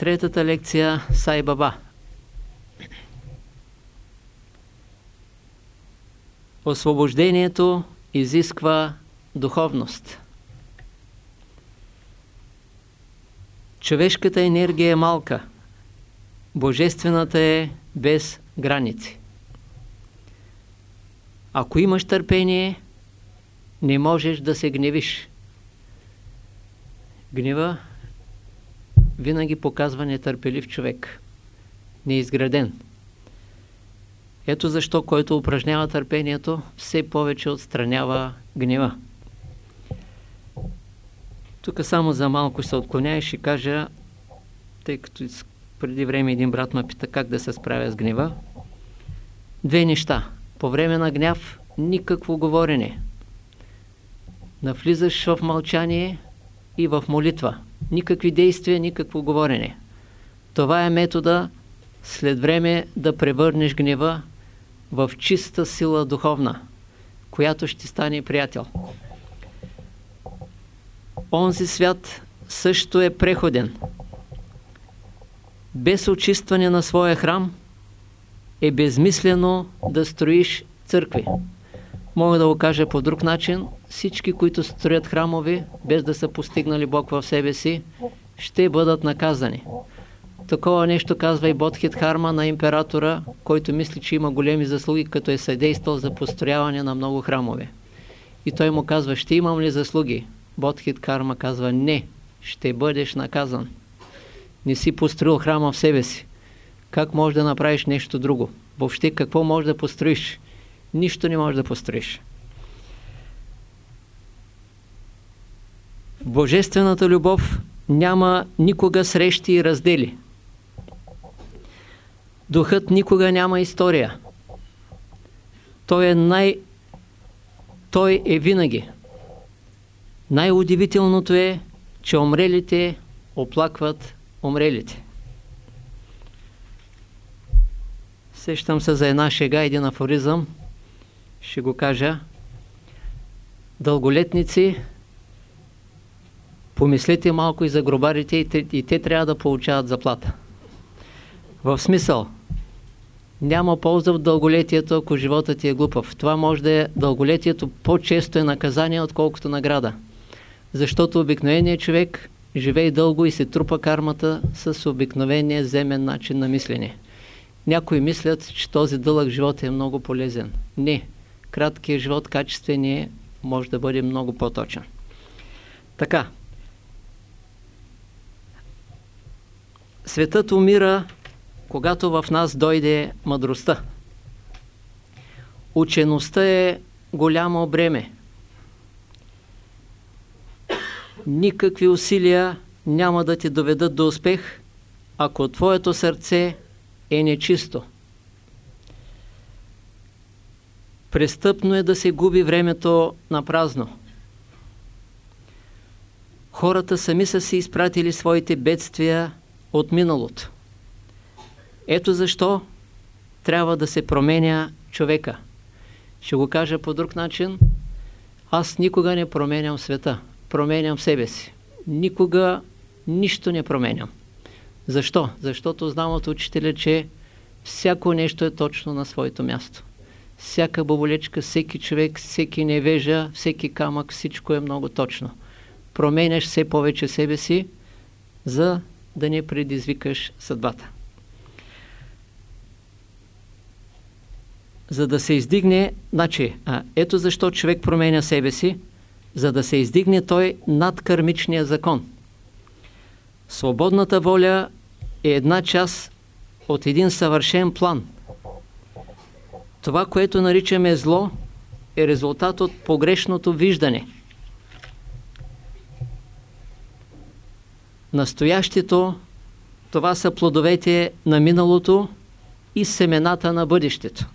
Третата лекция Сай Баба. Освобождението изисква духовност. Човешката енергия е малка, божествената е без граници. Ако имаш търпение, не можеш да се гневиш. Гнева винаги показва нетърпелив човек, неизграден. Ето защо, който упражнява търпението, все повече отстранява гнева. Тук само за малко се отклоня и ще кажа, тъй като преди време един брат ме пита как да се справя с гнева. Две неща. По време на гняв никакво говорене. Навлизаш в мълчание и в молитва. Никакви действия, никакво говорене. Това е метода след време да превърнеш гнева в чиста сила духовна, която ще стане приятел. Онзи свят също е преходен. Без очистване на своя храм е безмислено да строиш църкви. Мога да го кажа по друг начин. Всички, които строят храмови, без да са постигнали Бог в себе си, ще бъдат наказани. Такова нещо казва и Бодхит Харма на императора, който мисли, че има големи заслуги, като е съдействал за построяване на много храмове. И той му казва, ще имам ли заслуги? Бодхит Карма казва, не, ще бъдеш наказан. Не си построил храма в себе си. Как можеш да направиш нещо друго? Въобще какво можеш да построиш? Нищо не можеш да построиш. В Божествената любов няма никога срещи и раздели. Духът никога няма история. Той е най... Той е винаги. Най-удивителното е, че умрелите оплакват умрелите. Сещам се за една шега, един афоризъм. Ще го кажа. Дълголетници, помислете малко и за гробарите и те, и те трябва да получават заплата. В смисъл, няма полза в дълголетието, ако животът ти е глупав. Това може да е дълголетието по-често е наказание, отколкото награда. Защото обикновеният човек живее дълго и се трупа кармата с обикновения земен начин на мислене. Някои мислят, че този дълъг живот е много полезен. Не. Краткият живот, качественият, може да бъде много по-точен. Така. Светът умира когато в нас дойде мъдростта. Учеността е голямо бреме. Никакви усилия няма да ти доведат до успех, ако твоето сърце е нечисто. Престъпно е да се губи времето на празно. Хората сами са си изпратили своите бедствия от миналото. Ето защо трябва да се променя човека. Ще го кажа по друг начин. Аз никога не променям света. Променям себе си. Никога нищо не променям. Защо? Защото знам от учителя, че всяко нещо е точно на своето място. Всяка боболечка, всеки човек, всеки невежа, всеки камък, всичко е много точно. Променяш все повече себе си, за да не предизвикаш съдбата. за да се издигне, значи, а, ето защо човек променя себе си, за да се издигне той над кармичния закон. Свободната воля е една част от един съвършен план. Това, което наричаме зло, е резултат от погрешното виждане. Настоящето, това са плодовете на миналото и семената на бъдещето.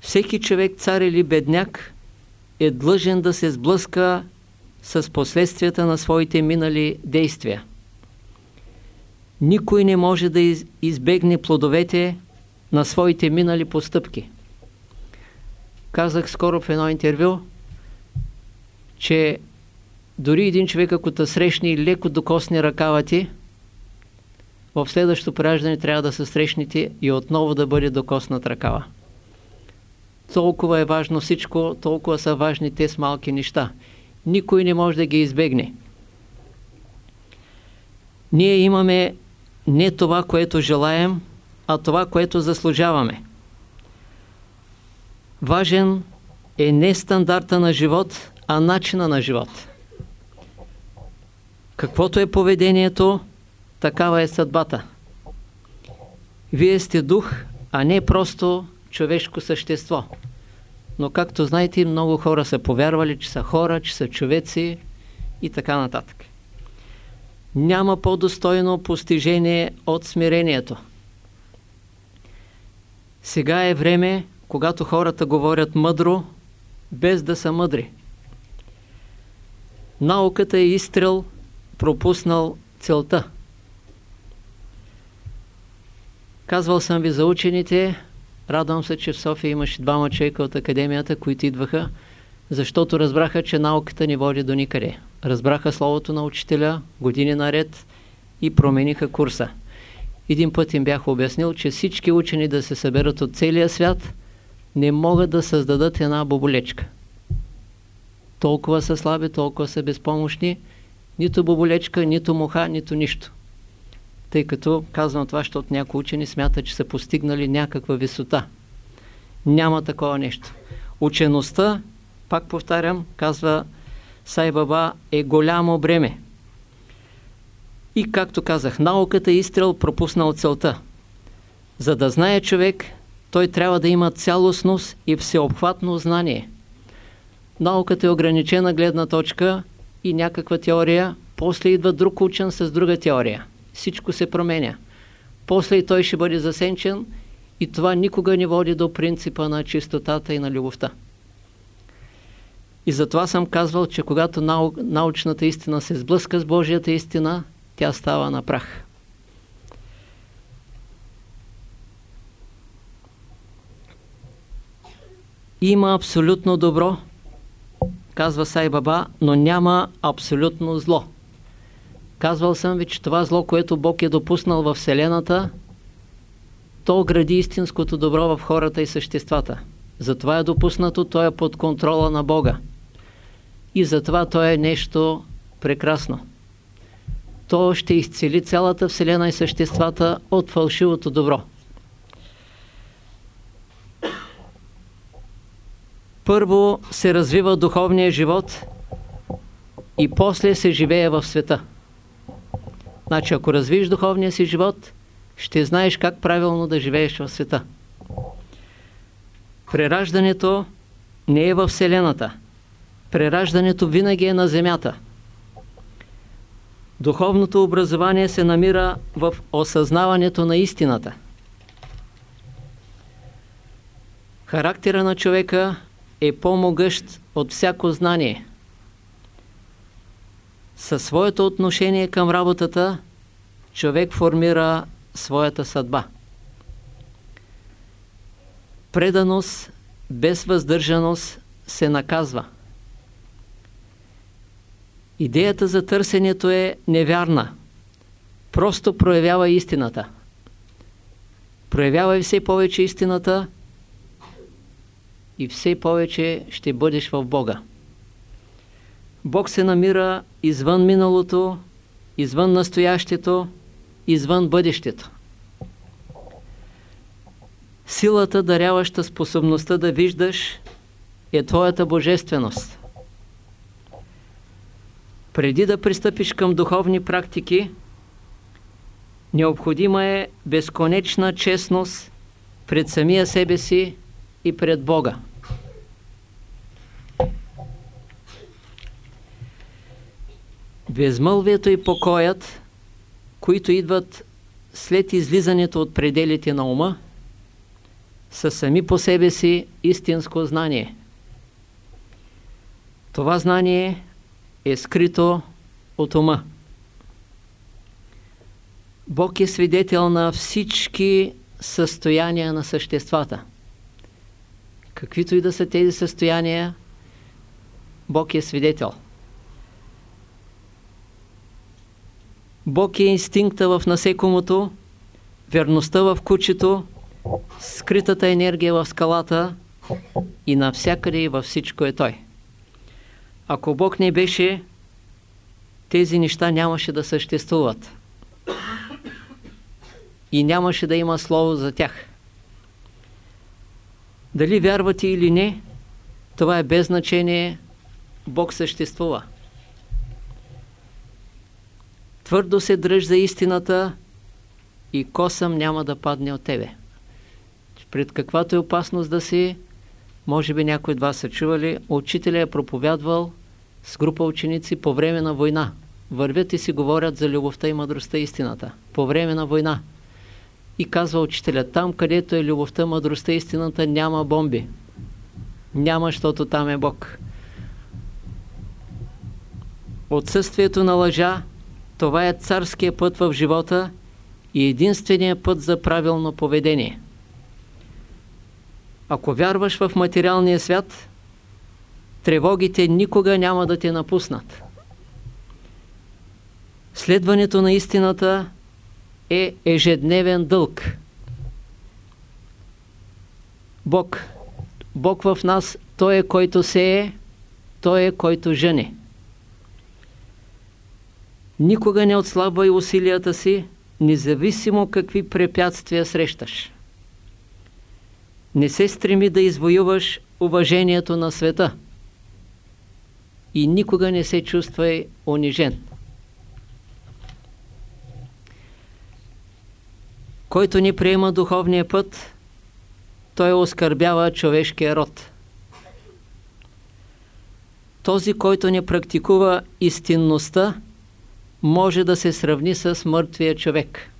Всеки човек, цар или бедняк, е длъжен да се сблъска с последствията на своите минали действия. Никой не може да избегне плодовете на своите минали постъпки. Казах скоро в едно интервю, че дори един човек, ако те срещне и леко докосне ръкава ти, в следващото пораждане трябва да се срещнете и отново да бъде докоснат ръкава. Толкова е важно всичко, толкова са важни те с малки неща. Никой не може да ги избегне. Ние имаме не това, което желаем, а това, което заслужаваме. Важен е не стандарта на живот, а начина на живот. Каквото е поведението, такава е съдбата. Вие сте дух, а не просто човешко същество. Но както знаете, много хора са повярвали, че са хора, че са човеци и така нататък. Няма по-достойно постижение от смирението. Сега е време, когато хората говорят мъдро, без да са мъдри. Науката е изстрел, пропуснал целта. Казвал съм ви за учените, радвам се, че в София имаше двама човека от академията, които идваха, защото разбраха, че науката ни води до никъде. Разбраха словото на учителя години наред и промениха курса. Един път им бях обяснил, че всички учени да се съберат от целия свят не могат да създадат една боболечка. Толкова са слаби, толкова са безпомощни, нито боболечка, нито муха, нито нищо. Тъй като казвам това, защото някои учени смятат, че са постигнали някаква висота. Няма такова нещо. Учеността, пак повтарям, казва Сай Баба, е голямо бреме. И както казах, науката изстрел пропуснал целта. За да знае човек, той трябва да има цялостност и всеобхватно знание. Науката е ограничена гледна точка и някаква теория, после идва друг учен с друга теория. Всичко се променя. После и той ще бъде засенчен и това никога не води до принципа на чистотата и на любовта. И затова съм казвал, че когато нау, научната истина се сблъска с Божията истина, тя става на прах. Има абсолютно добро, казва Сай Баба, но няма абсолютно зло. Казвал съм ви, че това зло, което Бог е допуснал в Вселената, то гради истинското добро в хората и съществата. Затова е допуснато, то е под контрола на Бога. И затова то е нещо прекрасно. То ще изцели цялата Вселена и съществата от фалшивото добро. Първо се развива духовния живот и после се живее в света. Значи, ако развиш духовния си живот, ще знаеш как правилно да живееш в света. Прераждането не е в Вселената. Прераждането винаги е на Земята. Духовното образование се намира в осъзнаването на истината. Характера на човека е по-могъщ от всяко знание. Със своето отношение към работата, човек формира своята съдба. Преданост без въздържаност се наказва. Идеята за търсенето е невярна. Просто проявява истината. Проявявай все повече истината и все повече ще бъдеш в Бога. Бог се намира извън миналото, извън настоящето, извън бъдещето. Силата, даряваща способността да виждаш, е твоята божественост. Преди да пристъпиш към духовни практики, необходима е безконечна честност пред самия себе си и пред Бога. Безмълвието и покоят, които идват след излизането от пределите на ума, са сами по себе си истинско знание. Това знание е скрито от ума. Бог е свидетел на всички състояния на съществата. Каквито и да са тези състояния, Бог е свидетел. Бог е инстинкта в насекомото, верността в кучето, скритата енергия в скалата и навсякъде и във всичко е Той. Ако Бог не беше, тези неща нямаше да съществуват. И нямаше да има слово за тях. Дали вярвате или не, това е без значение, Бог съществува. Твърдо се дръж за истината и косъм няма да падне от тебе. Пред каквато е опасност да си, може би някои от вас са чували, учителя е проповядвал с група ученици по време на война. Вървят и си говорят за любовта и мъдростта и истината. По време на война. И казва учителя, там където е любовта, мъдростта и истината, няма бомби. Няма, защото там е Бог. Отсъствието на лъжа, това е царския път в живота и единствения път за правилно поведение. Ако вярваш в материалния свят, тревогите никога няма да те напуснат. Следването на истината е ежедневен дълг. Бог, Бог в нас, Той е който сее, Той е който жени. Никога не отслабвай усилията си, независимо какви препятствия срещаш. Не се стреми да извоюваш уважението на света и никога не се чувствай унижен. Който ни приема духовния път, той оскърбява човешкия род. Този, който не практикува истинността, може да се сравни с мъртвия човек.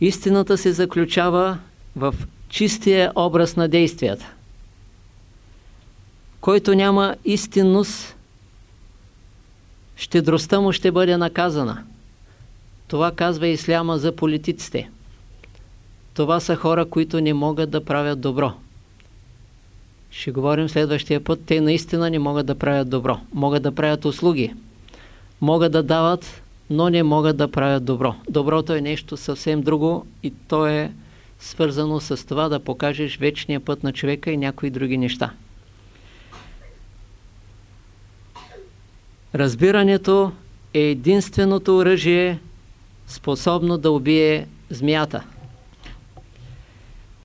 Истината се заключава в чистия образ на действията. Който няма истинност, щедростта му ще бъде наказана. Това казва Исляма за политиците. Това са хора, които не могат да правят добро. Ще говорим следващия път. Те наистина не могат да правят добро. Могат да правят услуги. Могат да дават, но не могат да правят добро. Доброто е нещо съвсем друго и то е свързано с това да покажеш вечния път на човека и някои други неща. Разбирането е единственото оръжие, способно да убие змията.